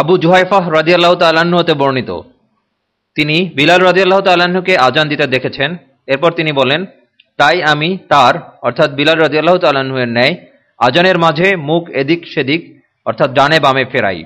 আবু জুহাইফাহ রাজিয়াল্লাহ তাল্লাহ্ন হতে বর্ণিত। তিনি বিলাল রাজিয়াল্লাহ তাল্লাহ্নকে আজান দিতে দেখেছেন। এরপর তিনি বলেন, তাই আমি তার, অর্থাৎ বিলাল রাজিয়াল্লাহ তাল্লাহ্নের ন্যায়, আজানের মাঝে মুখ এদিক সেদিক, অর্থাৎ ডানে বামে ফেরাই।